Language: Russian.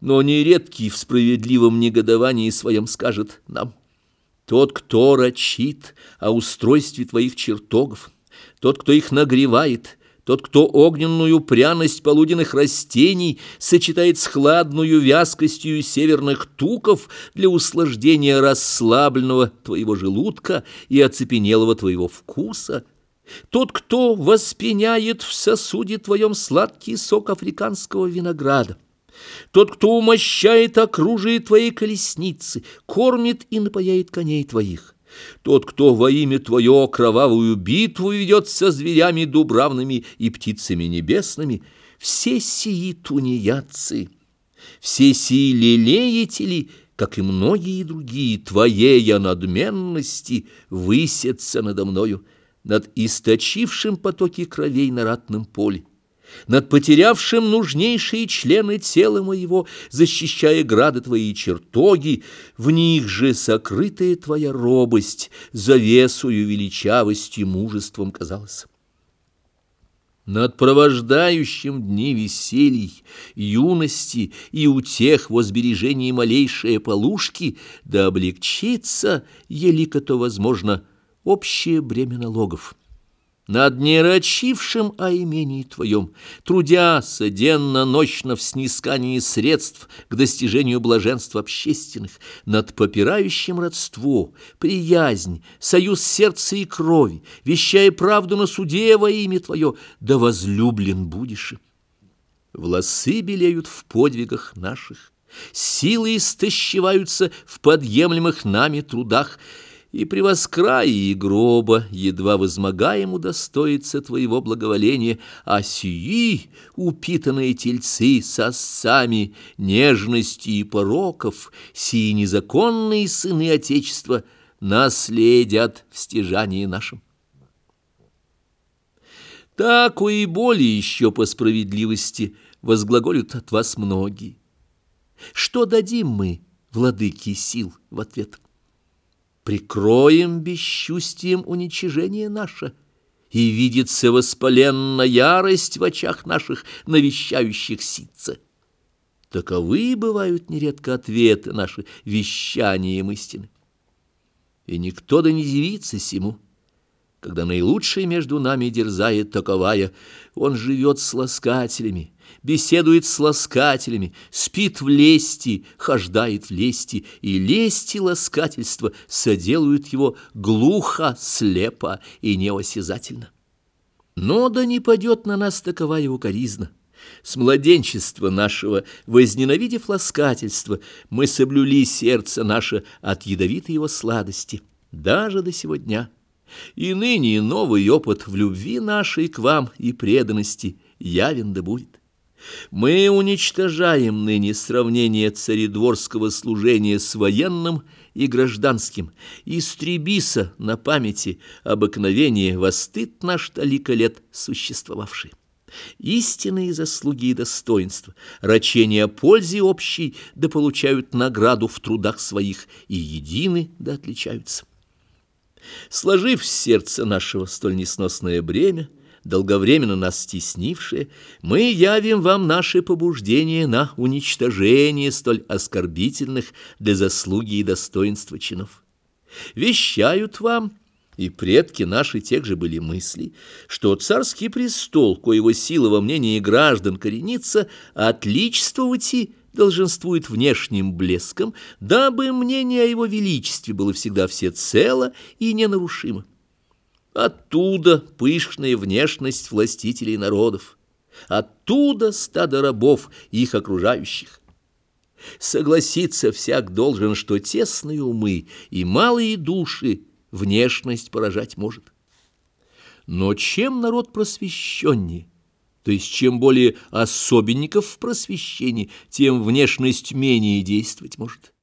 но нередкий в справедливом негодовании своем скажет нам, «Тот, кто рачит о устройстве твоих чертогов, тот, кто их нагревает, тот, кто огненную пряность полуденных растений сочетает с хладную вязкостью северных туков для услаждения расслабленного твоего желудка и оцепенелого твоего вкуса, тот, кто воспеняет в сосуде твоем сладкий сок африканского винограда, тот, кто умощает окружие твоей колесницы, кормит и напояет коней твоих. Тот, кто во имя Твое кровавую битву ведет со зверями дубравными и птицами небесными, все сии тунеядцы, все сии лелеятели, как и многие другие, Твоея надменности высятся надо мною, над источившим потоки кровей на ратном поле над потерявшим нужнейшие члены тела моего, защищая грады твои чертоги, в них же сокрытая твоя робость, завесую величавости мужеством казалось. Над провождающим дни веселий, юности и утех во сбережении малейшие полушки, да облегчится, елико то возможно, общее бремя налогов над нерочившим о имении твоем, трудяся денно-ночно в снискании средств к достижению блаженства общественных, над попирающим родство, приязнь, союз сердца и крови, вещая правду на суде во имя твое, да возлюблен будешь. Волосы белеют в подвигах наших, силы истощеваются в подъемлемых нами трудах, и при воскрае гроба едва возмогаем удостоиться твоего благоволения, а сии упитанные тельцы с осами нежности и пороков, сии незаконные сыны Отечества наследят в стяжании нашем. Так и более еще по справедливости возглаголют от вас многие. Что дадим мы, владыки сил, в ответ? Прикроем бесчувствием уничижение наше, и видится воспаленна ярость в очах наших, навещающих ситца. Таковы бывают нередко ответы наши вещанием истины. И никто да не дивится сему, когда наилучший между нами дерзает таковая, он живет с ласкателями, беседует с ласкателями, спит в лести, хождает в лести, и лесть и ласкательство соделают его глухо, слепо и неосязательно. Но да не падет на нас такова его коризна. С младенчества нашего, возненавидев ласкательство, мы соблюли сердце наше от ядовитой его сладости, даже до сего дня. И ныне новый опыт в любви нашей к вам и преданности явен да будет. Мы уничтожаем ныне сравнение царедворского служения с военным и гражданским, истребиса на памяти обыкновение востыд наш талика лет существовавший. Истинные заслуги и достоинства, рачения о пользе общей, да получают награду в трудах своих, и едины да отличаются. Сложив в сердце нашего столь несносное бремя, долговременно нас стеснившее, мы явим вам наши побуждения на уничтожение столь оскорбительных для заслуги и достоинства чинов. Вещают вам, и предки наши тех же были мысли, что царский престол, коего сила во мнении граждан коренится, отличествовать и долженствует внешним блеском, дабы мнение о его величестве было всегда всецело и ненарушимо. Оттуда пышная внешность властителей народов, оттуда стадо рабов их окружающих. Согласиться всяк должен, что тесные умы и малые души внешность поражать может. Но чем народ просвещеннее, то есть чем более особенников в просвещении, тем внешность менее действовать может.